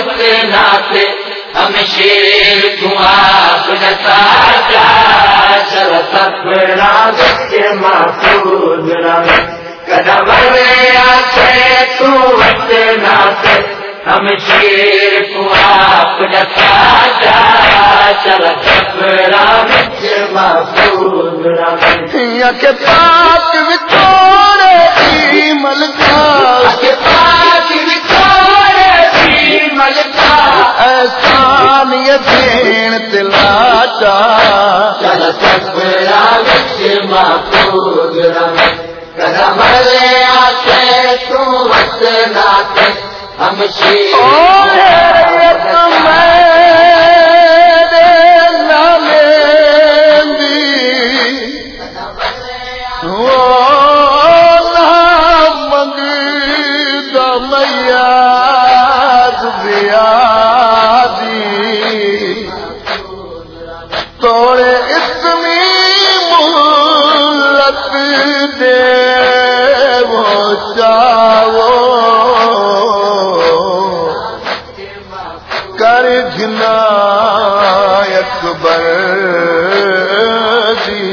وقت نات ہم شیر کمار ساچا چل سپنا محفوظ قدم آتے تو وقت ہم شیر کمار ساچا چل سپنا بچے محفوظ رنگ کے پاک دین تلاچا چل سپنا بچے محفوظ رنگ قدم آتے تو وقت نات ہم شیر توڑے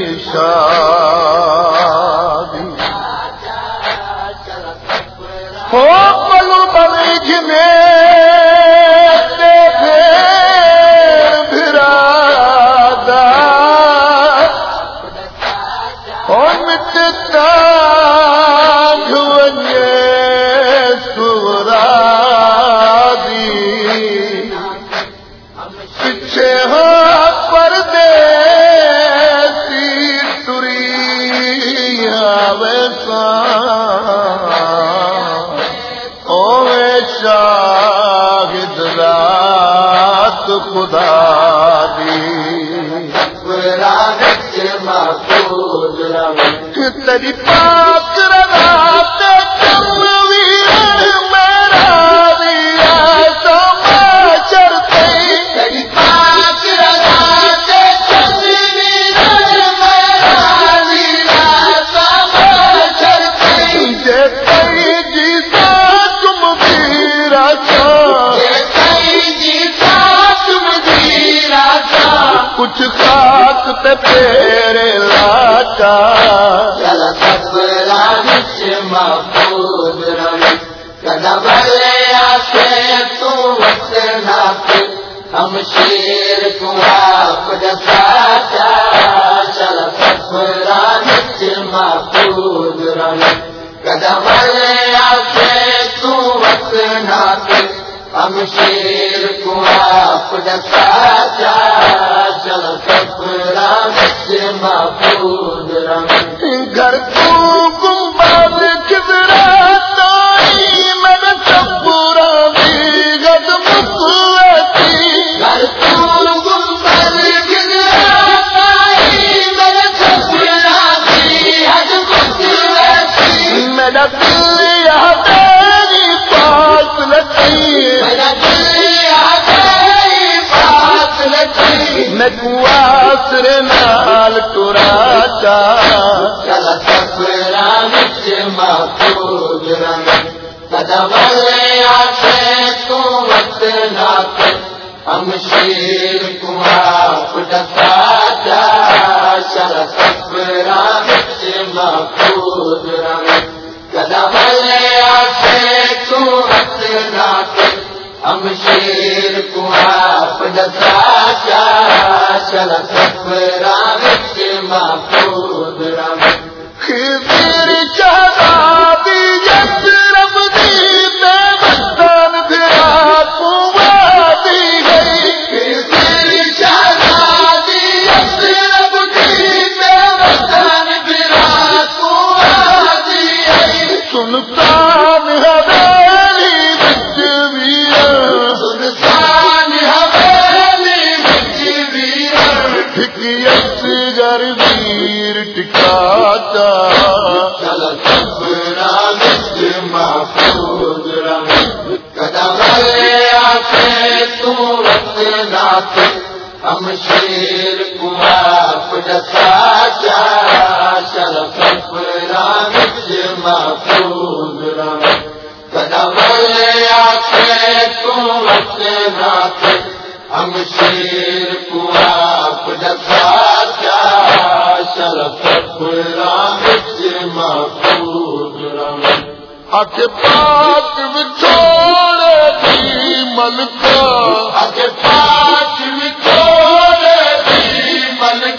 شادی۔ ہو پلو بڑی جنے پچھے ہو پر دے خدا دی۔ تیری پاک کچھ خاک تے پیرے لاچا ہم شیر کو آپ جساچا چل سپرا نچ محفوظ رنگ قدم آتے تو وقت نات ہم شیر کو آپ جساچا چل سپرا سے محفوظ رنگ۔ گھر کو آتے تو وقت نات ہم شیر کو آپ ڈساچا چل سپنا وچ محفوظ رنگ قدم تو ہم شیر کو چلا چل ہم شیر کو آپ چل سپنا وچ محفوظ قدم آتے تم نات ہم شیر کو آپ دسا کیا شرف رام محفوظ رام اک پاک وچھوڑے دی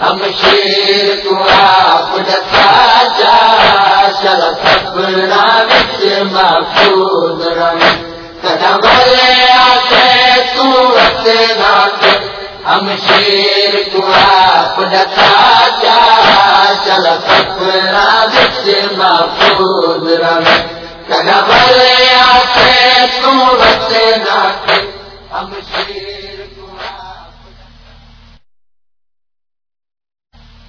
ہم شیر کو آپ ڈسا جا چل رام محفوظ رام قدم لے آتے تو نات ہم شیر کو آپ ڈسا جا چل سپنا بچ محفوظ رام قدم لے آتے تو نات ہم شیر